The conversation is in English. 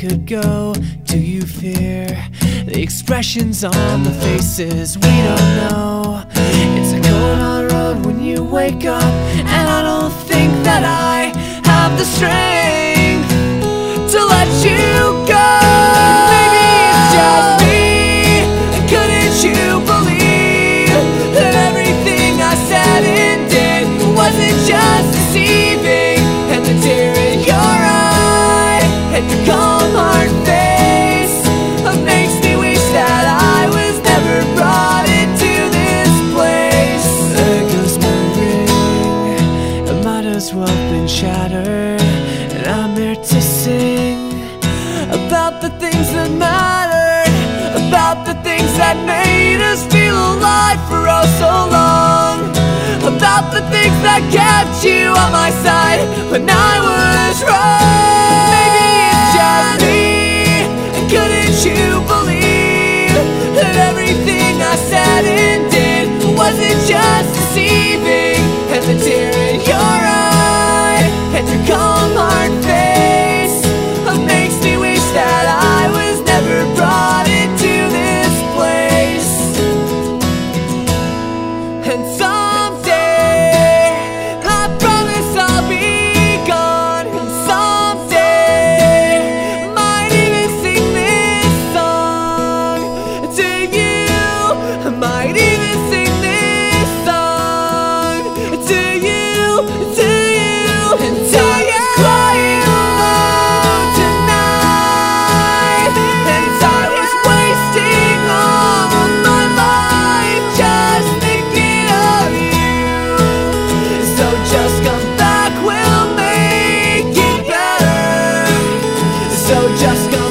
could go? Do you fear the expressions on the faces? We don't know. It's a cold hard road when you wake up, and I don't think that I have the strength as well been shattered, and I'm here to sing about the things that mattered, about the things that made us feel alive for oh so long, about the things that kept you on my side when I was wrong. so just go